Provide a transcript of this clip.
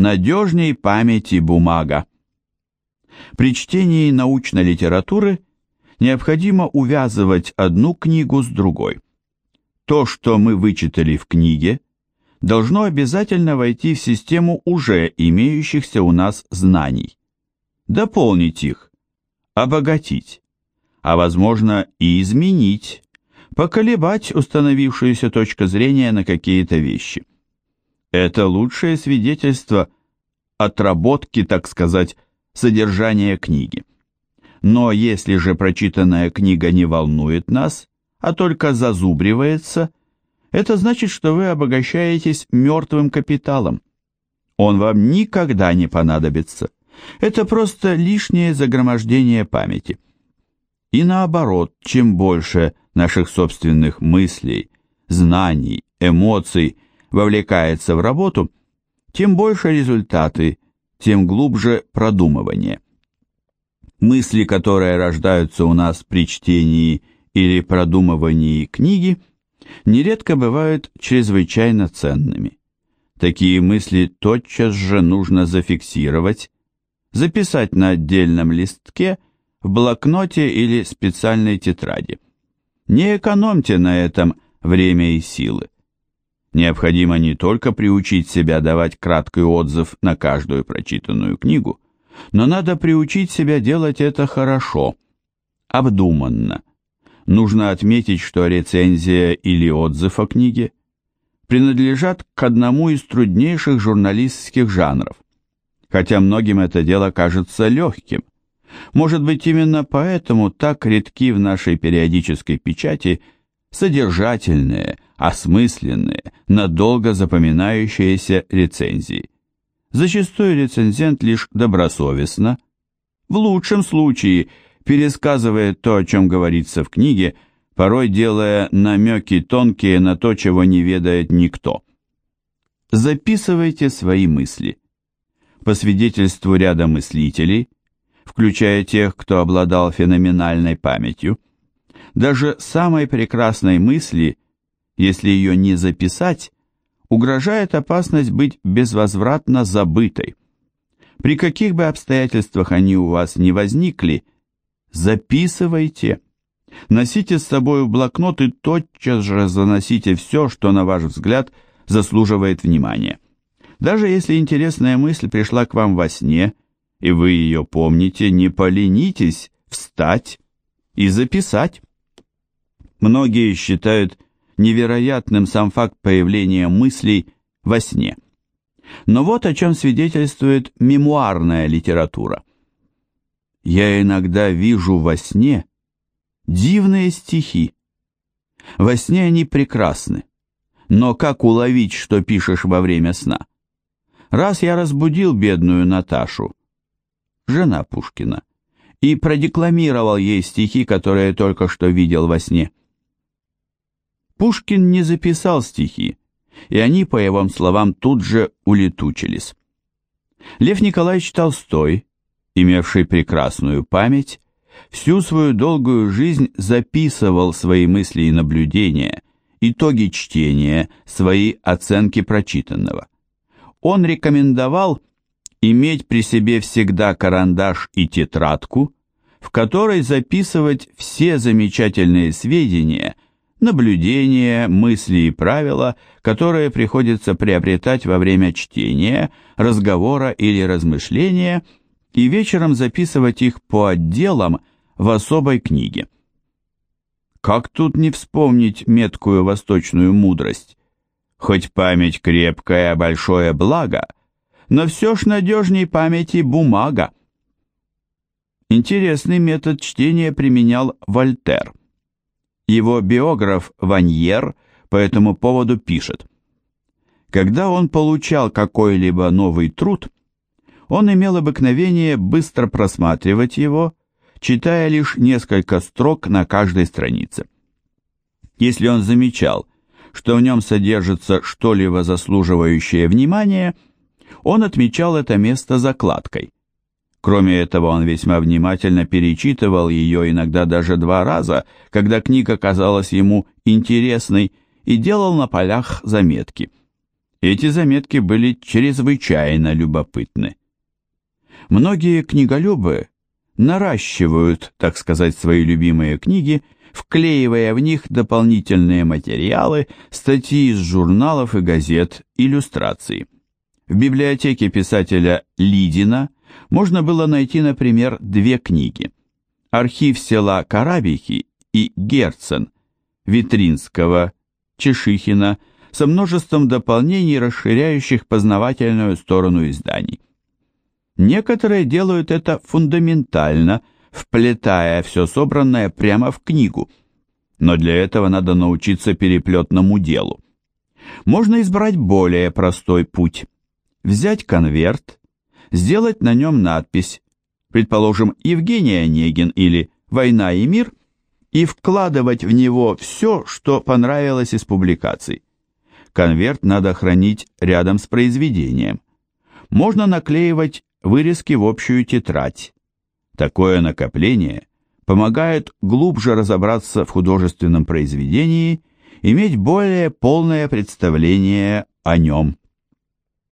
надежней памяти бумага. При чтении научной литературы необходимо увязывать одну книгу с другой. То, что мы вычитали в книге, должно обязательно войти в систему уже имеющихся у нас знаний, дополнить их, обогатить, а возможно и изменить, поколебать установившуюся точку зрения на какие-то вещи. Это лучшее свидетельство отработки, так сказать, содержания книги. Но если же прочитанная книга не волнует нас, а только зазубривается, это значит, что вы обогащаетесь мертвым капиталом. Он вам никогда не понадобится. Это просто лишнее загромождение памяти. И наоборот, чем больше наших собственных мыслей, знаний, эмоций вовлекается в работу, тем больше результаты, тем глубже продумывание. Мысли, которые рождаются у нас при чтении или продумывании книги, нередко бывают чрезвычайно ценными. Такие мысли тотчас же нужно зафиксировать, записать на отдельном листке, в блокноте или специальной тетради. Не экономьте на этом время и силы. Необходимо не только приучить себя давать краткий отзыв на каждую прочитанную книгу, но надо приучить себя делать это хорошо, обдуманно. Нужно отметить, что рецензия или отзыв о книге принадлежат к одному из труднейших журналистских жанров, хотя многим это дело кажется легким. Может быть, именно поэтому так редки в нашей периодической печати содержательные, осмысленные, надолго запоминающиеся рецензии. Зачастую рецензент лишь добросовестно, в лучшем случае пересказывает то, о чем говорится в книге, порой делая намеки тонкие на то, чего не ведает никто. Записывайте свои мысли. По свидетельству ряда мыслителей, включая тех, кто обладал феноменальной памятью, даже самой прекрасной мысли, если ее не записать, угрожает опасность быть безвозвратно забытой. При каких бы обстоятельствах они у вас не возникли, записывайте. Носите с собой блокнот и тотчас же заносите все, что, на ваш взгляд, заслуживает внимания. Даже если интересная мысль пришла к вам во сне, и вы ее помните, не поленитесь встать и записать. Многие считают невероятным сам факт появления мыслей во сне. Но вот о чем свидетельствует мемуарная литература. Я иногда вижу во сне дивные стихи. Во сне они прекрасны, но как уловить, что пишешь во время сна? Раз я разбудил бедную Наташу, жена Пушкина, и продекламировал ей стихи, которые только что видел во сне. Пушкин не записал стихи, и они, по его словам, тут же улетучились. Лев Николаевич Толстой, имевший прекрасную память, всю свою долгую жизнь записывал свои мысли и наблюдения, итоги чтения, свои оценки прочитанного. Он рекомендовал иметь при себе всегда карандаш и тетрадку, в которой записывать все замечательные сведения – наблюдения, мысли и правила, которые приходится приобретать во время чтения, разговора или размышления, и вечером записывать их по отделам в особой книге. Как тут не вспомнить меткую восточную мудрость? Хоть память крепкая, большое благо, но все ж надежней памяти бумага. Интересный метод чтения применял Вольтер. Его биограф Ваньер по этому поводу пишет. Когда он получал какой-либо новый труд, он имел обыкновение быстро просматривать его, читая лишь несколько строк на каждой странице. Если он замечал, что в нем содержится что-либо заслуживающее внимания, он отмечал это место закладкой. Кроме этого, он весьма внимательно перечитывал ее иногда даже два раза, когда книга казалась ему интересной, и делал на полях заметки. Эти заметки были чрезвычайно любопытны. Многие книголюбы наращивают, так сказать, свои любимые книги, вклеивая в них дополнительные материалы, статьи из журналов и газет, иллюстрации. В библиотеке писателя Лидина можно было найти, например, две книги. Архив села Карабихи и Герцен Витринского, Чешихина со множеством дополнений, расширяющих познавательную сторону изданий. Некоторые делают это фундаментально, вплетая все собранное прямо в книгу, но для этого надо научиться переплетному делу. Можно избрать более простой путь. Взять конверт, сделать на нем надпись, предположим, Евгений Онегин или «Война и мир», и вкладывать в него все, что понравилось из публикаций. Конверт надо хранить рядом с произведением. Можно наклеивать вырезки в общую тетрадь. Такое накопление помогает глубже разобраться в художественном произведении, иметь более полное представление о нем.